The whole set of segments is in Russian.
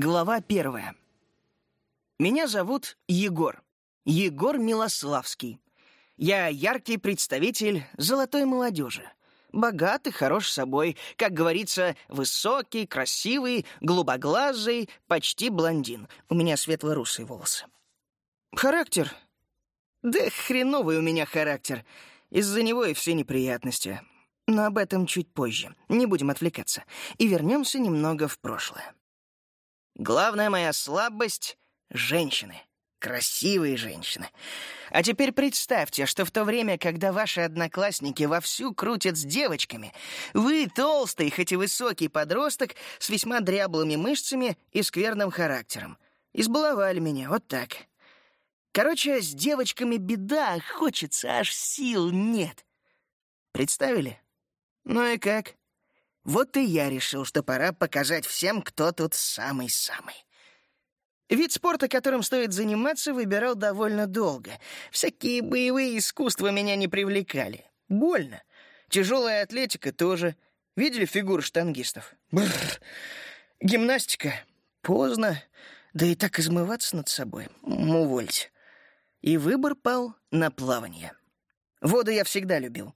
Глава первая. Меня зовут Егор. Егор Милославский. Я яркий представитель золотой молодежи. Богатый, хорош собой, как говорится, высокий, красивый, голубоглазый, почти блондин. У меня светло-русые волосы. Характер? Да хреновый у меня характер. Из-за него и все неприятности. Но об этом чуть позже. Не будем отвлекаться. И вернемся немного в прошлое. Главная моя слабость — женщины. Красивые женщины. А теперь представьте, что в то время, когда ваши одноклассники вовсю крутят с девочками, вы толстый, хоть и высокий подросток с весьма дряблыми мышцами и скверным характером. Избаловали меня, вот так. Короче, с девочками беда, хочется, аж сил нет. Представили? Ну и как? Вот и я решил, что пора показать всем, кто тут самый-самый. Вид спорта, которым стоит заниматься, выбирал довольно долго. Всякие боевые искусства меня не привлекали. Больно. Тяжелая атлетика тоже. Видели фигуры штангистов? Бррр. Гимнастика? Поздно. Да и так измываться над собой. Увольте. И выбор пал на плавание. Воду я всегда любил.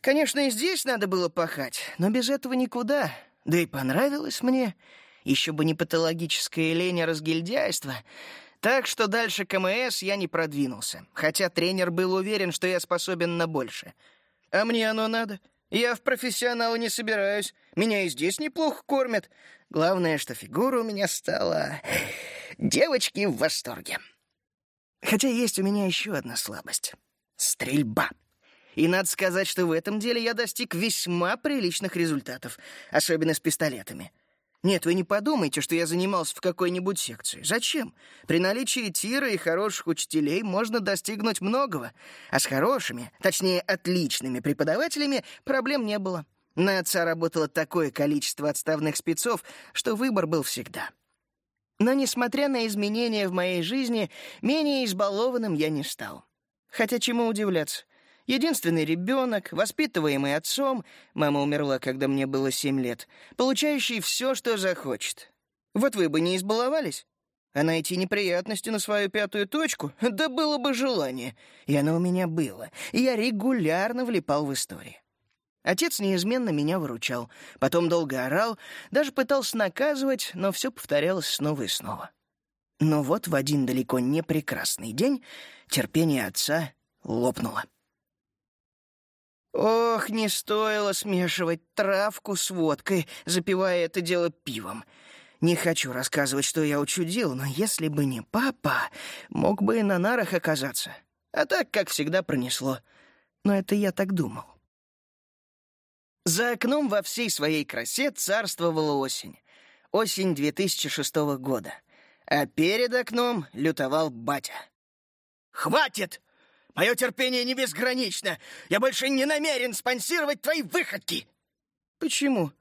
Конечно, и здесь надо было пахать, но без этого никуда. Да и понравилось мне. Еще бы не патологическое лень, разгильдяйство. Так что дальше КМС я не продвинулся, хотя тренер был уверен, что я способен на больше. А мне оно надо. Я в профессионалы не собираюсь. Меня и здесь неплохо кормят. Главное, что фигура у меня стала... Девочки в восторге. Хотя есть у меня еще одна слабость — стрельба. И надо сказать, что в этом деле я достиг весьма приличных результатов, особенно с пистолетами. Нет, вы не подумайте, что я занимался в какой-нибудь секции. Зачем? При наличии тира и хороших учителей можно достигнуть многого, а с хорошими, точнее, отличными преподавателями проблем не было. На отца работало такое количество отставных спецов, что выбор был всегда. Но, несмотря на изменения в моей жизни, менее избалованным я не стал. Хотя чему удивляться? Единственный ребенок, воспитываемый отцом, мама умерла, когда мне было семь лет, получающий все, что захочет. Вот вы бы не избаловались? А найти неприятности на свою пятую точку? Да было бы желание. И оно у меня было. И я регулярно влипал в истории. Отец неизменно меня выручал, потом долго орал, даже пытался наказывать, но все повторялось снова и снова. Но вот в один далеко не прекрасный день терпение отца лопнуло. Ох, не стоило смешивать травку с водкой, запивая это дело пивом. Не хочу рассказывать, что я учудил, но если бы не папа, мог бы и на нарах оказаться. А так, как всегда, пронесло. Но это я так думал. За окном во всей своей красе царствовала осень. Осень 2006 года. А перед окном лютовал батя. «Хватит!» Мое терпение не безгранично. Я больше не намерен спонсировать твои выходки!» «Почему?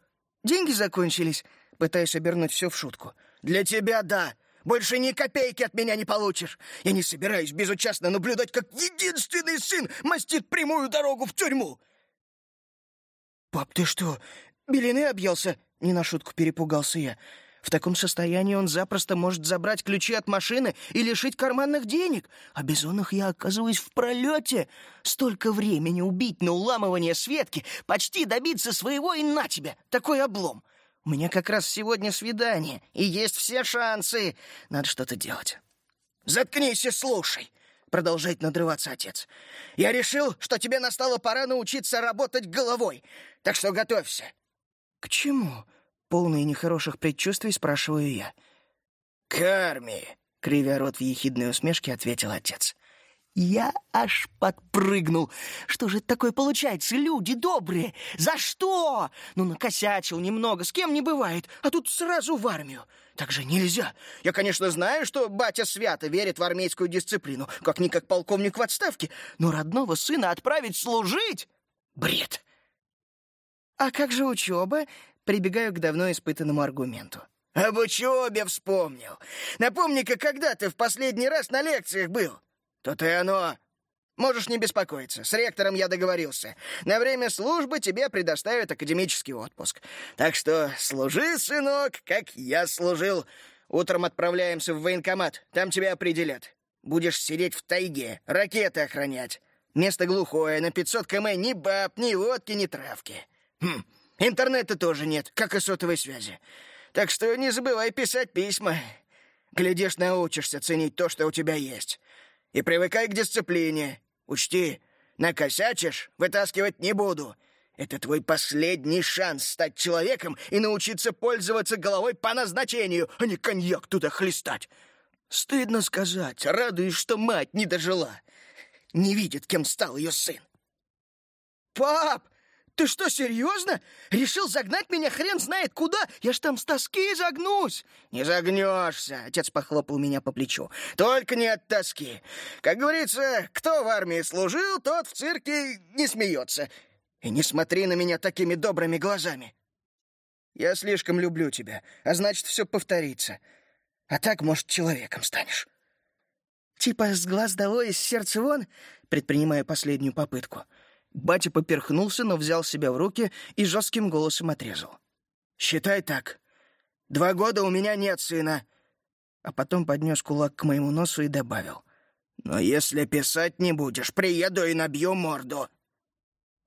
Деньги закончились?» Пытаюсь обернуть все в шутку. «Для тебя — да. Больше ни копейки от меня не получишь. Я не собираюсь безучастно наблюдать, как единственный сын мастит прямую дорогу в тюрьму!» «Пап, ты что, белины объелся?» — не на шутку перепугался я. В таком состоянии он запросто может забрать ключи от машины и лишить карманных денег. А без он их я оказываюсь в пролете. Столько времени убить на уламывание Светки, почти добиться своего и на тебе. Такой облом. У меня как раз сегодня свидание, и есть все шансы. Надо что-то делать. «Заткнись и слушай!» — продолжает надрываться отец. «Я решил, что тебе настала пора научиться работать головой, так что готовься». «К чему?» Полный нехороших предчувствий спрашиваю я. «К армии!» — кривя рот в ехидной усмешке, ответил отец. Я аж подпрыгнул. Что же это такое получается? Люди добрые! За что? Ну, накосячил немного, с кем не бывает, а тут сразу в армию. Так же нельзя. Я, конечно, знаю, что батя свято верит в армейскую дисциплину, как-никак полковник в отставке, но родного сына отправить служить — бред. А как же учеба? Прибегаю к давно испытанному аргументу. «Об учебе вспомнил. Напомни-ка, когда ты в последний раз на лекциях был?» «То-то и оно. Можешь не беспокоиться. С ректором я договорился. На время службы тебе предоставят академический отпуск. Так что служи, сынок, как я служил. Утром отправляемся в военкомат, там тебя определят. Будешь сидеть в тайге, ракеты охранять. Место глухое, на 500 км ни баб, ни водки, ни травки. Хм, интернета тоже нет, как и сотовой связи. Так что не забывай писать письма. Глядишь, научишься ценить то, что у тебя есть. И привыкай к дисциплине. Учти, накосячишь, вытаскивать не буду. Это твой последний шанс стать человеком и научиться пользоваться головой по назначению, а не коньяк туда хлестать. Стыдно сказать, радуюсь, что мать не дожила. Не видит, кем стал ее сын. «Пап, ты что, серьезно? Решил загнать меня хрен знает куда? Я ж там с тоски загнусь!» «Не загнешься!» — отец похлопал меня по плечу. «Только не от тоски. Как говорится, кто в армии служил, тот в цирке не смеется. И не смотри на меня такими добрыми глазами. Я слишком люблю тебя, а значит, все повторится. А так, может, человеком станешь. Типа с глаз долой, из сердца вон, предпринимая последнюю попытку. Батя поперхнулся, но взял себя в руки и жестким голосом отрезал. «Считай так. Два года у меня нет сына». А потом поднес кулак к моему носу и добавил. «Но если писать не будешь, приеду и набью морду».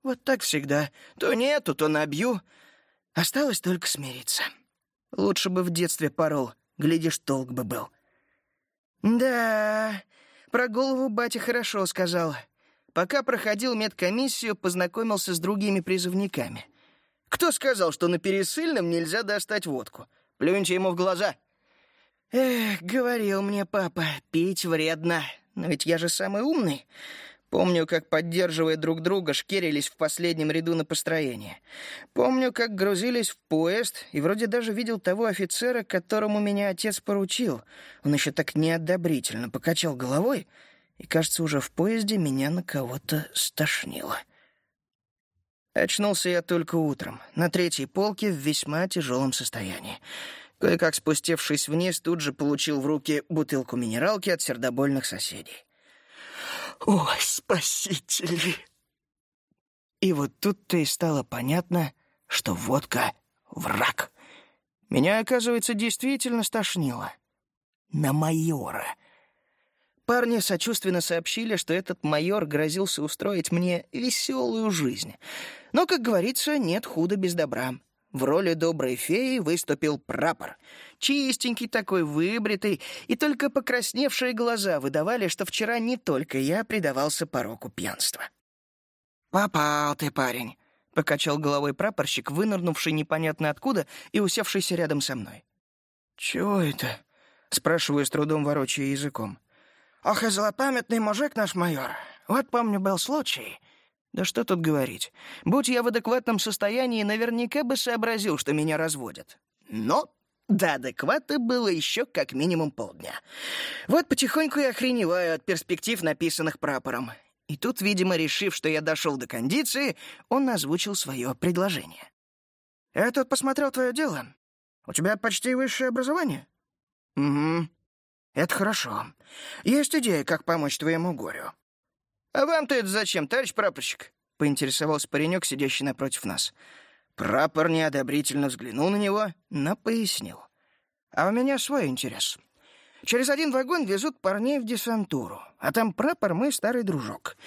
Вот так всегда. То нету, то набью. Осталось только смириться. Лучше бы в детстве порол. Глядишь, толк бы был. Да, про голову батя хорошо сказал. Пока проходил медкомиссию, познакомился с другими призывниками. Кто сказал, что на пересыльном нельзя достать водку? Плюньте ему в глаза. Эх, говорил мне папа, пить вредно. Но ведь я же самый умный. Помню, как, поддерживая друг друга, шкерились в последнем ряду на построение. Помню, как грузились в поезд, и вроде даже видел того офицера, которому меня отец поручил. Он еще так неодобрительно покачал головой, и, кажется, уже в поезде меня на кого-то стошнило. Очнулся я только утром, на третьей полке в весьма тяжелом состоянии. Кое-как спустившись вниз, тут же получил в руки бутылку минералки от сердобольных соседей. О, спасители! И вот тут-то и стало понятно, что водка — враг. Меня, оказывается, действительно стошнило. На майора. Парни сочувственно сообщили, что этот майор грозился устроить мне веселую жизнь. Но, как говорится, нет худа без добра. В роли доброй феи выступил прапор. Чистенький такой, выбритый, и только покрасневшие глаза выдавали, что вчера не только я предавался пороку пьянства. «Попал ты, парень», — покачал головой прапорщик, вынырнувший непонятно откуда и усевшийся рядом со мной. «Чего это?» — спрашиваю с трудом, ворочая языком. «Ох, и злопамятный мужик наш майор. Вот, помню, был случай. Да что тут говорить. Будь я в адекватном состоянии, наверняка бы сообразил, что меня разводят. Но до адеквата было еще как минимум полдня. Вот потихоньку я охреневаю от перспектив, написанных прапором. И тут, видимо, решив, что я дошел до кондиции, он озвучил свое предложение. «Я тут посмотрел твое дело. У тебя почти высшее образование?» «Угу. Это хорошо. Есть идея, как помочь твоему горю. «А вам-то это зачем, товарищ прапорщик?» — поинтересовался паренек, сидящий напротив нас. Прапор неодобрительно взглянул на него, но пояснил. «А у меня свой интерес. Через один вагон везут парней в десантуру, а там прапор мой старый дружок.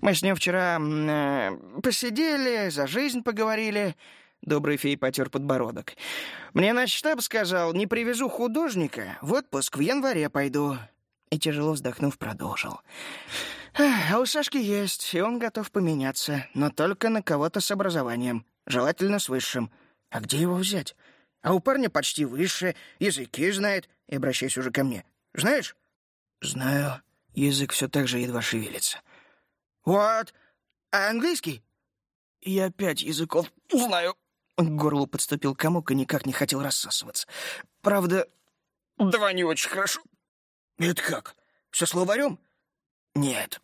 Мы с ним вчера э, посидели, за жизнь поговорили». Добрый фей потер подбородок. «Мне наш штаб сказал, не привезу художника, в отпуск в январе пойду». И тяжело вздохнув, продолжил. А у Сашки есть, и он готов поменяться, но только на кого-то с образованием, желательно с высшим. А где его взять? А у парня почти высшее, языки знает, и обращаясь уже ко мне. Знаешь? Знаю. Язык все так же едва шевелится. Вот. А английский? Я пять языков знаю. К горлу подступил комок и никак не хотел рассасываться. Правда, два не очень хорошо. Это как? Все словарем? «Нет,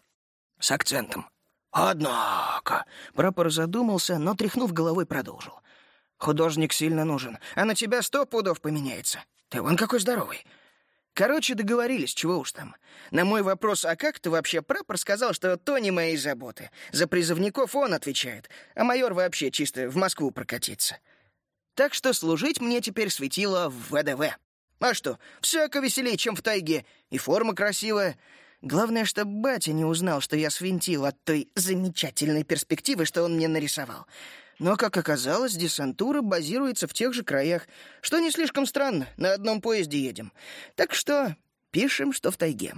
с акцентом». «Однако...» — прапор задумался, но, тряхнув головой, продолжил. «Художник сильно нужен, а на тебя сто пудов поменяется. Ты вон какой здоровый». Короче, договорились, чего уж там. На мой вопрос, а как ты вообще, прапор сказал, что то не мои заботы. За призывников он отвечает, а майор вообще чисто в Москву прокатится. Так что служить мне теперь светило в ВДВ. А что, всяко веселее, чем в тайге. И форма красивая. Главное, чтобы батя не узнал, что я свинтил от той замечательной перспективы, что он мне нарисовал. Но, как оказалось, десантура базируется в тех же краях, что не слишком странно, на одном поезде едем. Так что пишем, что в тайге.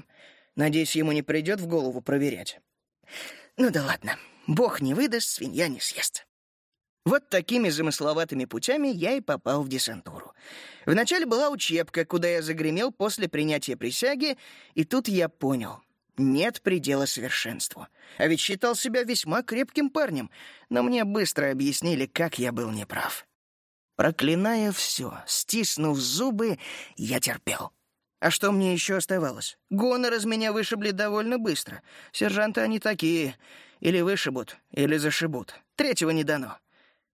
Надеюсь, ему не придет в голову проверять. Ну да ладно, бог не выдаст, свинья не съест. Вот такими замысловатыми путями я и попал в десантуру. Вначале была учебка, куда я загремел после принятия присяги, и тут я понял — нет предела совершенству. А ведь считал себя весьма крепким парнем, но мне быстро объяснили, как я был неправ. Проклиная все, стиснув зубы, я терпел. А что мне еще оставалось? Гонор из меня вышибли довольно быстро. Сержанты они такие. Или вышибут, или зашибут. Третьего не дано.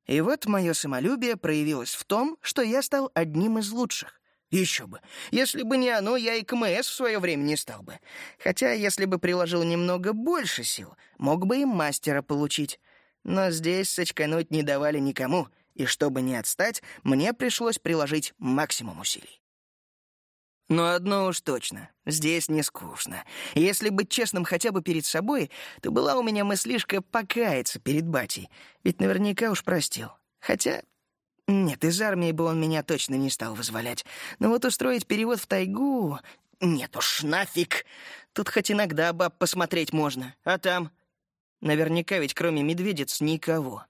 И вот мое самолюбие проявилось в том, что я стал одним из лучших. Еще бы. Если бы не оно, я и КМС в свое время не стал бы. Хотя, если бы приложил немного больше сил, мог бы и мастера получить. Но здесь сочкануть не давали никому, и чтобы не отстать, мне пришлось приложить максимум усилий. Но одно уж точно, здесь не скучно. Если быть честным хотя бы перед собой, то была у меня мыслишка покаяться перед батей, ведь наверняка уж простил. Хотя нет, из армии бы он меня точно не стал вызволять. Но вот устроить перевод в тайгу... Нет уж, нафиг. Тут хоть иногда баб посмотреть можно. А там... Наверняка ведь кроме медведец никого.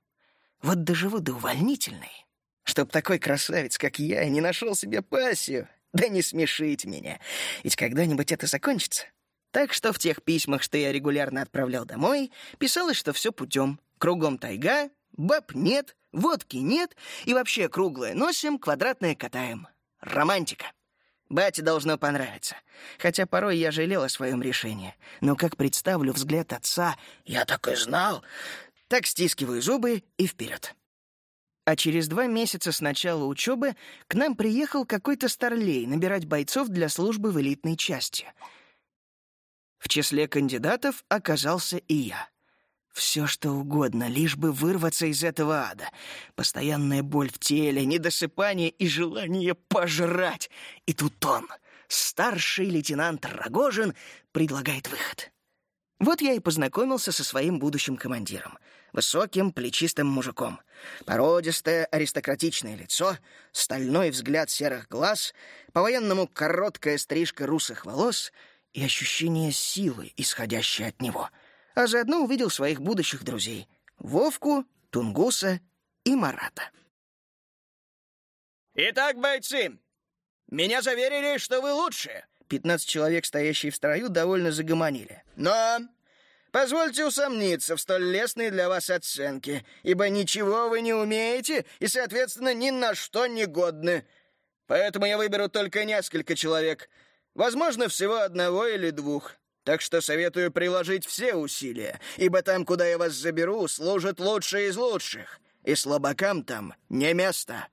Вот доживу до увольнительной. Чтоб такой красавец, как я, не нашел себе пассию. Да не смешите меня. Ведь когда-нибудь это закончится. Так что в тех письмах, что я регулярно отправлял домой, писалось, что все путем. Кругом тайга, баб нет, водки нет, и вообще круглое носим, квадратное катаем. Романтика. Бате должно понравиться. Хотя порой я жалел о своем решении. Но как представлю взгляд отца, я так и знал. Так стискиваю зубы и вперед. А через два месяца с начала учебы к нам приехал какой-то старлей набирать бойцов для службы в элитной части. В числе кандидатов оказался и я. Все что угодно, лишь бы вырваться из этого ада. Постоянная боль в теле, недосыпание и желание пожрать. И тут он, старший лейтенант Рогожин, предлагает выход. Вот я и познакомился со своим будущим командиром. Высоким, плечистым мужиком. Породистое, аристократичное лицо, стальной взгляд серых глаз, по-военному короткая стрижка русых волос и ощущение силы, исходящей от него — а заодно увидел своих будущих друзей — Вовку, Тунгуса и Марата. «Итак, бойцы, меня заверили, что вы лучшие!» Пятнадцать человек, стоящие в строю, довольно загомонили. «Но позвольте усомниться в столь лестной для вас оценке, ибо ничего вы не умеете и, соответственно, ни на что не годны. Поэтому я выберу только несколько человек, возможно, всего одного или двух. Так что советую приложить все усилия, ибо там, куда я вас заберу, служат лучшие из лучших, и слабакам там не место».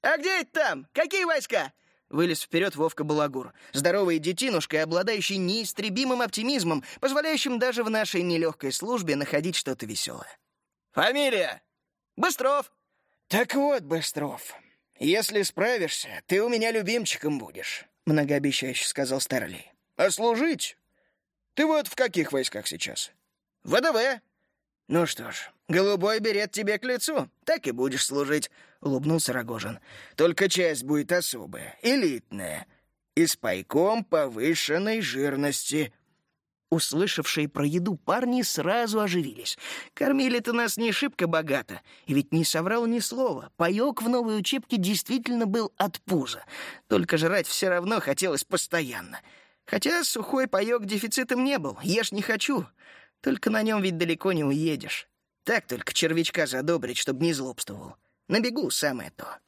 «А где это там? Какие войска?» Вылез вперед Вовка Балагур, здоровый детинушка обладающий неистребимым оптимизмом, позволяющим даже в нашей нелегкой службе находить что-то веселое. «Фамилия?» «Быстров». «Так вот, Быстров, если справишься, ты у меня любимчиком будешь», — многообещающе сказал Старлей. А служить? Ты вот в каких войсках сейчас? ВДВ. Ну что ж, голубой берет тебе к лицу. Так и будешь служить, улыбнулся Рогожин. Только часть будет особая, элитная. И с пайком повышенной жирности. Услышавшие про еду парни сразу оживились. Кормили-то нас не шибко богато. И ведь не соврал ни слова. Паёк в новой учебке действительно был от пуза. Только жрать все равно хотелось постоянно. Хотя сухой паёк дефицитом не был, ешь не хочу. Только на нем ведь далеко не уедешь. Так только червячка задобрить, чтобы не злобствовал. На бегу самое то.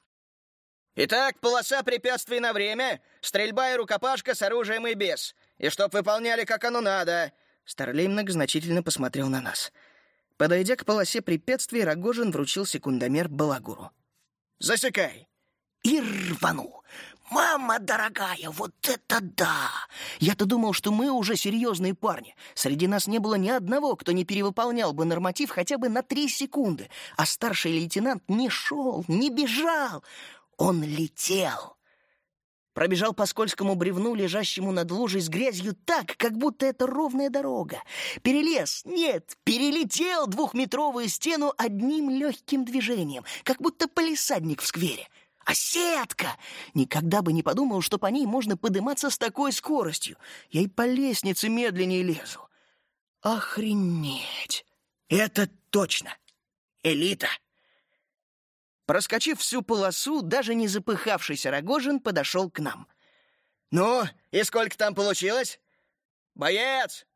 Итак, полоса препятствий на время, стрельба и рукопашка с оружием и без. И чтоб выполняли, как оно надо. Старлей многозначительно посмотрел на нас. Подойдя к полосе препятствий, Рогожин вручил секундомер Балагуру. «Засекай!» И рванул. «Мама дорогая, вот это да! Я-то думал, что мы уже серьезные парни. Среди нас не было ни одного, кто не перевыполнял бы норматив хотя бы на три секунды. А старший лейтенант не шел, не бежал. Он летел. Пробежал по скользкому бревну, лежащему над лужей с грязью так, как будто это ровная дорога. Перелез, нет, перелетел двухметровую стену одним легким движением, как будто полисадник в сквере. А сетка! Никогда бы не подумал, что по ней можно подниматься с такой скоростью. Я и по лестнице медленнее лезу. Охренеть! Это точно! Элита! Проскочив всю полосу, даже не запыхавшийся Рогожин подошел к нам. «Ну, и сколько там получилось?» «Боец!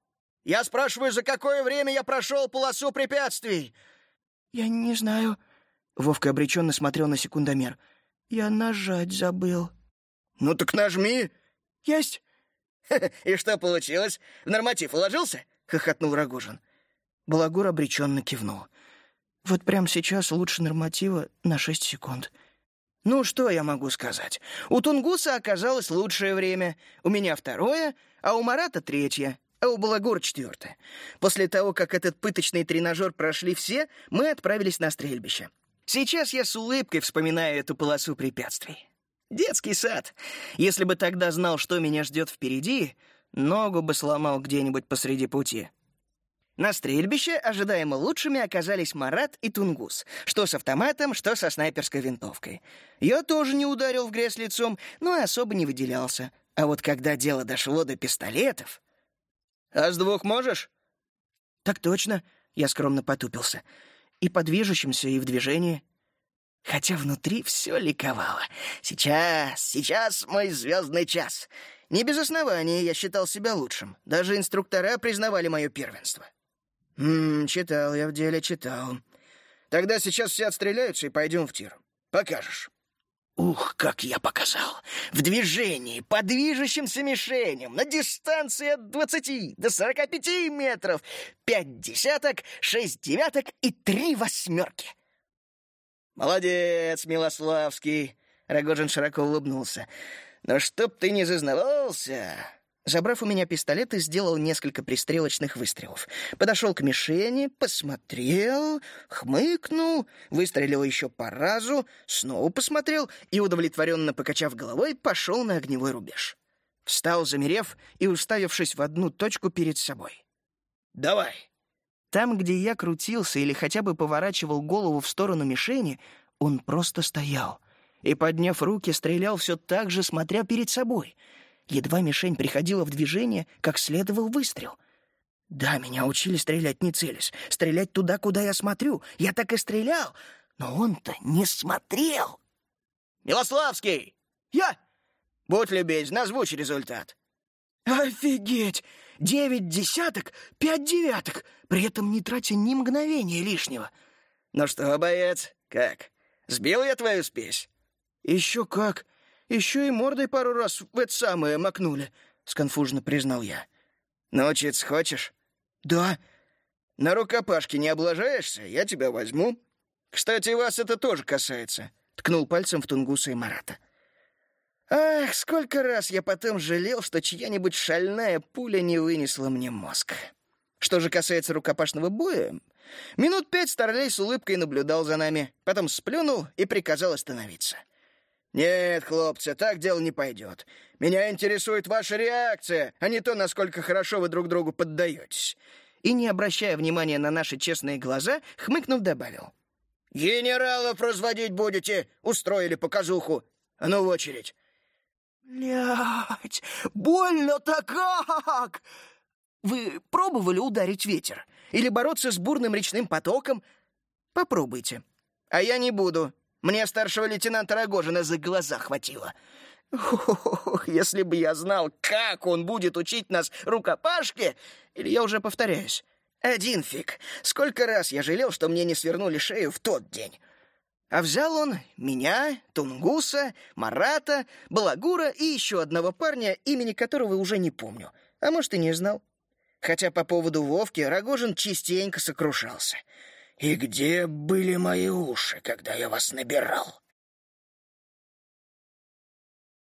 Я спрашиваю, за какое время я прошел полосу препятствий?» «Я не знаю». Вовка обреченно смотрел на секундомер. «Я нажать забыл». «Ну так нажми!» «Есть!» «И что получилось? В норматив уложился?» — хохотнул Рогожин. Балагур обреченно кивнул. Вот прямо сейчас лучше норматива на шесть секунд. Ну, что я могу сказать? У Тунгуса оказалось лучшее время, у меня второе, а у Марата третье, а у Балагура четвертое. После того, как этот пыточный тренажер прошли все, мы отправились на стрельбище. Сейчас я с улыбкой вспоминаю эту полосу препятствий. Детский сад. Если бы тогда знал, что меня ждет впереди, ногу бы сломал где-нибудь посреди пути. На стрельбище ожидаемо лучшими оказались Марат и Тунгус, что с автоматом, что со снайперской винтовкой. Я тоже не ударил в грязь лицом, но и особо не выделялся. А вот когда дело дошло до пистолетов... «А с двух можешь?» «Так точно», — я скромно потупился. «И по движущимся, и в движении». Хотя внутри все ликовало. «Сейчас, сейчас мой звездный час». Не без основания я считал себя лучшим. Даже инструктора признавали мое первенство. «Ммм, читал я в деле, читал. Тогда сейчас все отстреляются и пойдем в тир. Покажешь». Ух, как я показал! В движении, по движущимся мишеням, на дистанции от двадцати до сорока пяти метров, пять десяток, шесть девяток и три восьмерки. «Молодец, Милославский!» — Рогожин широко улыбнулся. «Но чтоб ты не зазнавался, Забрав у меня пистолет, и сделал несколько пристрелочных выстрелов. Подошел к мишени, посмотрел, хмыкнул, выстрелил еще по разу, снова посмотрел и, удовлетворенно покачав головой, пошел на огневой рубеж. Встал, замерев и уставившись в одну точку перед собой. «Давай!» Там, где я крутился или хотя бы поворачивал голову в сторону мишени, он просто стоял и, подняв руки, стрелял все так же, смотря перед собой — Едва мишень приходила в движение, как следовал выстрел. Да, меня учили стрелять не целясь, стрелять туда, куда я смотрю. Я так и стрелял, но он-то не смотрел. «Милославский!» «Я!» «Будь любезен, озвучь результат». «Офигеть! Девять десяток, пять девяток, при этом не тратя ни мгновения лишнего». «Ну что, боец, как? Сбил я твою спесь?» «Еще как. Еще и мордой пару раз в это самое макнули», — сконфужно признал я. «Научиться хочешь?» «Да». «На рукопашке не облажаешься? Я тебя возьму. Кстати, вас это тоже касается», — ткнул пальцем в Тунгуса и Марата. Ах, сколько раз я потом жалел, что чья-нибудь шальная пуля не вынесла мне мозг. Что же касается рукопашного боя, минут пять Старлей с улыбкой наблюдал за нами, потом сплюнул и приказал остановиться. — «Нет, хлопцы, так дело не пойдет. Меня интересует ваша реакция, а не то, насколько хорошо вы друг другу поддаетесь». И, не обращая внимания на наши честные глаза, хмыкнув, добавил. «Генералов разводить будете? Устроили показуху. А ну, в очередь». «Блядь, больно-то как!» «Вы пробовали ударить ветер? Или бороться с бурным речным потоком? Попробуйте. А я не буду. Мне старшего лейтенанта Рогожина за глаза хватило. Ох, если бы я знал, как он будет учить нас рукопашке, или я уже повторяюсь. Один фиг. Сколько раз я жалел, что мне не свернули шею в тот день. А взял он меня, Тунгуса, Марата, Балагура и еще одного парня, имени которого уже не помню. А может, и не знал. Хотя по поводу Вовки Рогожин частенько сокрушался — «И где были мои уши, когда я вас набирал?»